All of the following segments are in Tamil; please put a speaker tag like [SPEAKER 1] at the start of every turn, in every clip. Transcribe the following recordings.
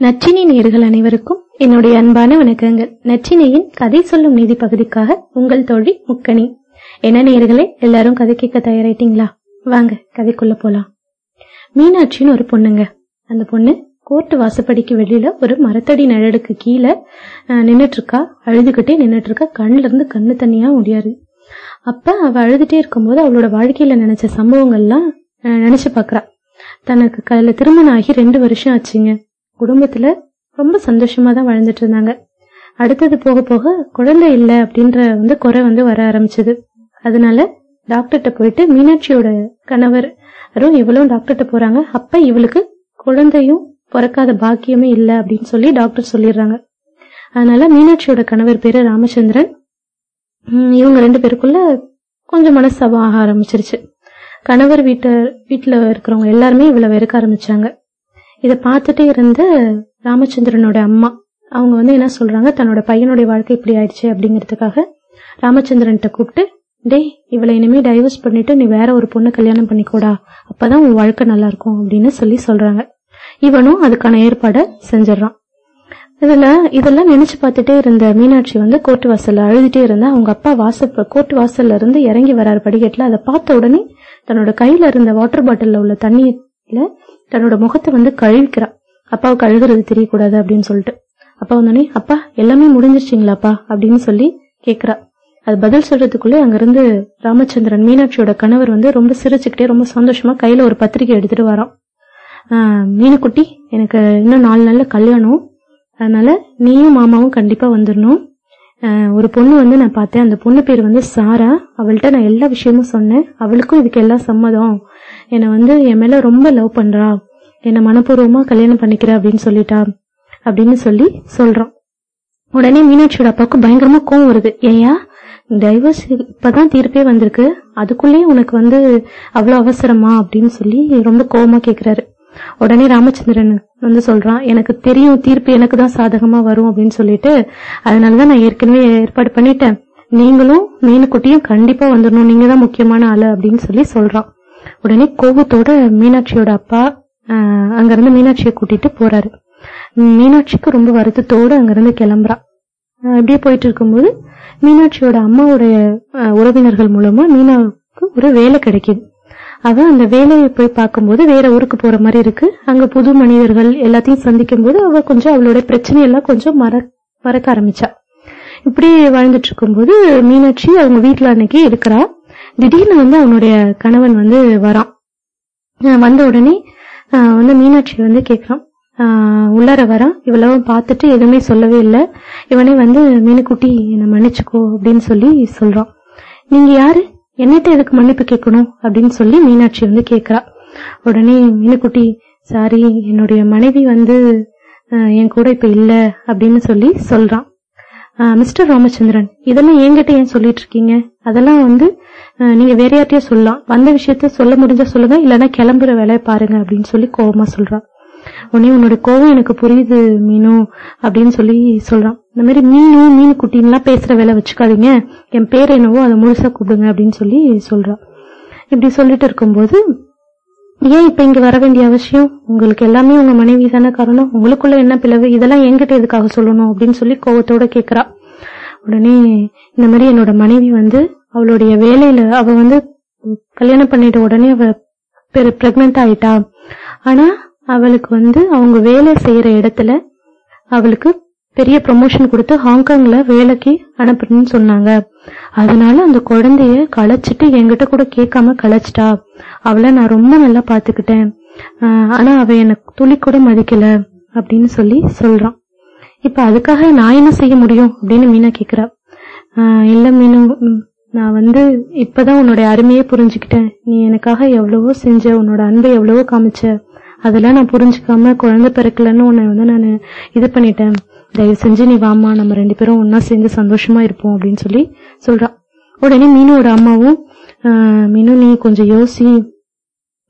[SPEAKER 1] நச்சினை நேர்கள் அனைவருக்கும் என்னுடைய அன்பான வணக்கங்கள். நச்சினையின் கதை சொல்லும் நீதி பகுதிக்காக உங்கள் தோழி முக்கணி என்ன நேர்களே எல்லாரும் கதை கேட்க தயாராயிட்டீங்களா? வாங்க கதைக்குள்ள போலாம். மீனாட்சின்னு ஒரு பொண்ணுங்க. அந்த பொண்ணு கோர்ட் வாசப்படிக்கு வெளியில ஒரு மரத்தடி நிழலுக்கு கீழே நின்னுட்டு இருக்கா அழுதுகிட்டே நின்னுட்டு இருக்கா கண்ணுல இருந்து கண்ணு தண்ணியா முடியாது அப்ப அவ அழுதுட்டே இருக்கும்போது அவளோட வாழ்க்கையில நினைச்ச சம்பவங்கள்லாம் அஹ், நினைச்சு பாக்குறா. தனக்கு கையில திருமணம் ஆகி ரெண்டு வருஷம் ஆச்சுங்க. குடும்பத்துல ரொம்ப சந்தோஷமா தான் வாழ்ந்துட்டு இருந்தாங்க அடுத்தது போக போக குழந்தை இல்ல அப்படின்ற வந்து குறை வந்து வர ஆரம்பிச்சது. அதனால டாக்டர்கிட்ட போயிட்டு மீனாட்சியோட கணவர் வரும் இவளும் டாக்டர்கிட்ட போறாங்க. அப்ப இவளுக்கு குழந்தையும் பிறக்காத பாக்கியமே இல்ல அப்படின்னு சொல்லி டாக்டர் சொல்லிடுறாங்க. அதனால மீனாட்சியோட கணவர் பேரு ராமச்சந்திரன். இவங்க ரெண்டு பேருக்குள்ள கொஞ்சம் மனஸ்தாபம் ஆக ஆரம்பிச்சிருச்சு. கணவர் வீட்டு வீட்டுல இருக்கிறவங்க எல்லாருமே இவளை வெறுக்க ஆரம்பிச்சாங்க. இத பார்த்துட்டே இருந்த ராமச்சந்திரனோட அம்மா அவங்க வந்து என்ன சொல்றாங்க? தன்னோட பையனுடைய வாழ்க்கை இப்படி ஆயிடுச்சு அப்படிங்கறதுக்காக ராமச்சந்திரன்ட்ட கூப்பிட்டு டேய் இவளை இனிமே டைவர்ஸ் பண்ணிட்டு நீ வேற ஒரு பொண்ணு கல்யாணம் பண்ணிக்கூடா. அப்பதான் உன் வாழ்க்கை நல்லா இருக்கும் அப்படின்னு சொல்லி சொல்றாங்க. இவனும் அதுக்கான ஏற்பாடை செஞ்சிடறான். இதுல இதெல்லாம் நினைச்சு பார்த்துட்டே இருந்த மீனாட்சி வந்து கோர்ட்டு வாசல்ல அழுதுட்டே இருந்தா அவங்க அப்பா வாசல் கோர்ட்டு வாசல்ல இருந்து இறங்கி வராரு படிக்கட்டுல. அதை பார்த்த உடனே தன்னோட கையில இருந்த வாட்டர் பாட்டில்ல உள்ள இல்ல தன்னோட முகத்தை வந்து கழுவிக்கிறா. அப்பாவுக்கு அழுகுறது தெரியக்கூடாது அப்படின்னு சொல்லிட்டு. அப்பா வந்தோடனே அப்பா எல்லாமே முடிஞ்சிருச்சிங்களாப்பா? அப்படின்னு சொல்லி கேக்குறா. அது பதில் சொல்றதுக்குள்ளே அங்கிருந்து ராமச்சந்திரன் மீனாட்சியோட கணவர் வந்து ரொம்ப சிரிச்சுக்கிட்டே ரொம்ப சந்தோஷமா கையில ஒரு பத்திரிக்கை எடுத்துட்டு வரோம் ஆஹ் மீனுக்குட்டி எனக்கு இன்னும் நாலு நாள்ல கல்யாணம். அதனால நீயும் மாமாவும் கண்டிப்பா வந்துடணும் ஒரு பொண்ணு வந்து நான் பார்த்தேன். அந்த பொண்ணு பேர் வந்து சாரா. அவள்கிட்ட நான் எல்லா விஷயமும் சொன்னேன். அவளுக்கும் இதுக்கு எல்லாம் சம்மதம். என்னை வந்து என் மேல ரொம்ப லவ் பண்றா. என்னை மனப்பூர்வமா கல்யாணம் பண்ணிக்கிறா அப்படின்னு சொல்லிட்டா. அப்படின்னு சொல்லி சொல்றான் உடனே மீனாட்சியோட அப்பாவுக்கு பயங்கரமா கோவம் வருது. ஏயா டைவர்ஸ் இப்பதான் தீர்ப்பே வந்திருக்கு. அதுக்குள்ளேயே உனக்கு வந்து அவ்வளவு அவசரமா? அப்படின்னு சொல்லி ரொம்ப கோவமா கேக்குறாரு. உடனே ராமச்சந்திரன் வந்து சொல்றான் எனக்கு தெரியும் தீர்ப்பு எனக்கு தான் சாதகமா வரும் அப்படின்னு சொல்லிட்டு அதனாலதான் நான் ஏற்கனவே ஏற்பாடு பண்ணிட்டேன். நீங்களும் மீனுக்குட்டியும் கண்டிப்பா வந்துடணும் நீங்க தான் முக்கியமான ஆளு அப்படின்னு சொல்லி சொல்றான். உடனே கோபத்தோட மீனாட்சியோட அப்பா ஆஹ், அங்கிருந்து மீனாட்சியை கூட்டிட்டு போறாரு. மீனாட்சிக்கு ரொம்ப வருத்தத்தோடு அங்கிருந்து கிளம்புறா ஆஹ், இப்படியே போயிட்டு இருக்கும்போது மீனாட்சியோட அம்மாவுடைய உறவினர்கள் மூலமா மீனாவுக்கு ஒரு வேலை கிடைக்குது. அவ அந்த வேலையை போய் பார்க்கும்போது வேற ஊருக்கு போற மாதிரி இருக்கு. அங்க புது மனிதர்கள் எல்லாத்தையும் சந்திக்கும் போது அவ கொஞ்சம் அவளோட பிரச்சனை எல்லாம் கொஞ்சம் மற மறக்க ஆரம்பிச்சா. இப்படி வாழ்ந்துட்டு இருக்கும்போது மீனாட்சி அவங்க வீட்டுல அன்னைக்கு இருக்கிறா. திடீர்னு வந்து அவனுடைய கணவன் வந்து வரான். வந்த உடனே வந்து மீனாட்சி வந்து கேக்குறான். ஆஹ் உள்ளார வரான். இவ்வளவும் பார்த்துட்டு எதுவுமே சொல்லவே இல்லை. இவனே வந்து மீனுக்குட்டி என்னை மன்னிச்சுக்கோ அப்படின்னு சொல்லி சொல்றான். நீங்க யாரு? என்னட்ட எதுக்கு மன்னிப்பு கேட்கணும் அப்படின்னு சொல்லி மீனாட்சி வந்து கேக்குறா உடனே மீனுக்குட்டி சாரி என்னுடைய மனைவி வந்து என் கூட இப்ப இல்ல அப்படின்னு சொல்லி சொல்றான் மிஸ்டர் ராமச்சந்திரன் இதெல்லாம் என்கிட்ட ஏன் சொல்லிட்டு இருக்கீங்க? அதெல்லாம் வந்து நீங்க வேற யார்கிட்டயும் சொல்லலாம். வந்த விஷயத்த சொல்ல முடிஞ்சா சொல்லுங்க இல்லைன்னா கிளம்புற வேலையை பாருங்க அப்படின்னு சொல்லி கோபமா சொல்றான் உடனே உன்னோட கோவம் எனக்கு புரியுது மீனு அப்படின்னு சொல்லி சொல்றான். இந்த மாதிரி மீனு மீன் குட்டின்லாம் பேசுற வேலை வச்சுக்காதீங்க. என் பேர் என்னவோ அதை முழுசா கூப்பிடுங்க அப்படின்னு சொல்லி சொல்றான். இப்படி சொல்லிட்டு இருக்கும்போது ஏன் இப்ப இங்க வர வேண்டிய அவசியம்? உங்களுக்கு எல்லாமே உங்க மனைவி தானே காரணம். உங்களுக்குள்ள என்ன பிளவு? இதெல்லாம் என்கிட்ட எதுக்காக சொல்லணும் அப்படின்னு சொல்லி கோவத்தோட கேக்குறா. உடனே இந்த மாதிரி என்னோட மனைவி வந்து அவளுடைய வேலையில அவ வந்து கல்யாணம் பண்ணிட்ட உடனே அவ பிரெக்னென்ட் ஆயிட்டா. ஆனா அவளுக்கு வந்து அவங்க வேலை செய்யற இடத்துல அவளுக்கு பெரிய ப்ரொமோஷன் கொடுத்து ஹாங்காங்ல வேலைக்கு அனுப்புறேன்னு சொன்னாங்க. அதனால அந்த குழந்தைய களைச்சிட்டு என்கிட்ட கூட கேட்காம களைச்சிட்டா அவளை நான் ரொம்ப நல்லா பாத்துக்கிட்டேன் ஆஹ் ஆனா அவ எனக்கு துளி கூட மதிக்கல அப்படின்னு சொல்லி சொல்றான். இப்ப அதுக்காக நான் என்ன செய்ய முடியும் அப்படின்னு மீனா கேக்குறா. ஆஹ் இல்ல மீனு நான் வந்து இப்பதான் உன்னோட அருமையே புரிஞ்சுக்கிட்டேன். நீ எனக்காக எவ்வளவோ செஞ்ச உன்னோட அன்பை எவ்வளவோ காமிச்ச. அதெல்லாம் நான் புரிஞ்சுக்காம குழந்தை பிறக்கலன்னு உன்னை வந்து நான் இது பண்ணிட்டேன். தயவு செஞ்சு நீ வாமா நம்ம ரெண்டு பேரும் ஒன்னா சேர்ந்து சந்தோஷமா இருப்போம் அப்படின்னு சொல்லி சொல்றான் உடனே மீனோட அம்மாவும் மீனு நீ கொஞ்சம் யோசி.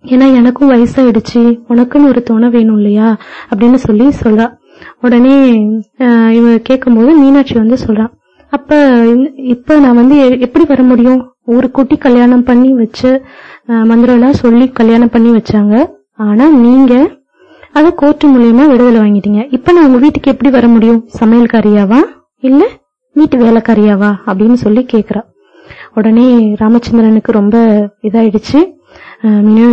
[SPEAKER 1] ஏன்னா எனக்கும் வயசாயிடுச்சு உனக்குன்னு ஒரு துணை வேணும் இல்லையா? அப்படின்னு சொல்லி சொல்றா. உடனே இவ கேட்கும்போது மீனாட்சி வந்து சொல்றான் அப்ப இப்ப நான் வந்து எ- எப்படி வர முடியும்? ஒரு குட்டி கல்யாணம் பண்ணி வச்சு மந்திரம் எல்லாம் சொல்லி கல்யாணம் பண்ணி வச்சாங்க. ஆனா நீங்க அதை கோர்ட்டு மூலியமா விடுதலை வாங்கிட்டீங்க. இப்ப நான் உங்க வீட்டுக்கு எப்படி வர முடியும்? சமையல்காரியாவா? இல்ல வீட்டு வேலைக்காரியாவா? அப்படின்னு சொல்லி கேக்குறா. உடனே ராமச்சந்திரனுக்கு ரொம்ப இதாயிடுச்சு. மீனு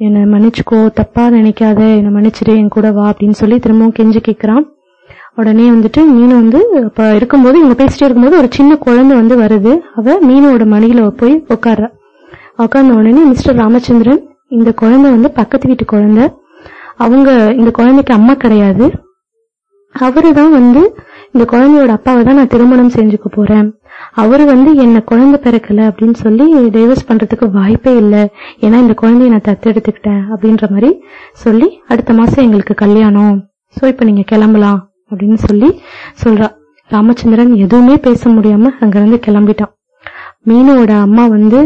[SPEAKER 1] என்னை மன்னிச்சுக்கோ தப்பா நினைக்காத என்னை மன்னிச்சிடு என் கூட வா அப்படின்னு சொல்லி திரும்பவும் கெஞ்சி கேக்குறான். உடனே வந்துட்டு மீன் வந்து இப்ப இருக்கும்போது இவங்க பேசிட்டே இருக்கும்போது ஒரு சின்ன குழந்தை வந்து வருது. அவ மீனோட மணியில போய் உட்கார்றா உட்கார்ந்த உடனே மிஸ்டர் ராமச்சந்திரன் இந்த குழந்தை வந்து பக்கத்து வீட்டு குழந்தை. அவங்க இந்த குழந்தைக்கு அம்மா கிடையாது. அவரு தான் வந்து இந்த குழந்தையோட அப்பாவை தான் நான் திருமணம் செஞ்சுக்க போறேன். அவரு வந்து என்ன குழந்தை பிறக்கல அப்படின்னு சொல்லி டைவர்ஸ் பண்றதுக்கு வாய்ப்பே இல்லை. ஏன்னா இந்த குழந்தைய நான் தத்தெடுத்துக்கிட்டேன் அப்படின்ற மாதிரி சொல்லி அடுத்த மாசம் எங்களுக்கு கல்யாணம். சோ இப்ப நீங்க கிளம்பலாம் அப்படின்னு சொல்லி சொல்றா. ராமச்சந்திரன் எதுவுமே பேச முடியாம அங்கிருந்து கிளம்பிட்டான். மீனுவோட அம்மா வந்து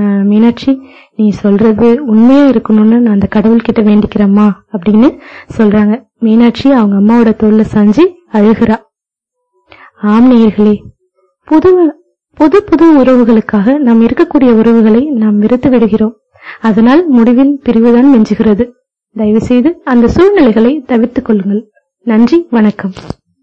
[SPEAKER 1] மீனாட்சி நீ சொல்றது உண்மையா இருக்கணும்னு நான் அந்த கடவுள்கிட்ட வேண்டிக்கிறேம்மா அப்படின்னு சொல்றாங்க. மீனாட்சி அவங்க அம்மாவோட தோல்ல சாஞ்சு அழுகிறா. ஆம் நேயர்களே புது புது புது உறவுகளுக்காக நாம் இருக்கக்கூடிய உறவுகளை நாம் வெறுத்து விடுகிறோம். அதனால் முடிவில் பிரிவுதான் மிஞ்சுகிறது. தயவு செய்து அந்த சூழ்நிலைகளை தவிர்த்துக் கொள்ளுங்கள். நன்றி வணக்கம்.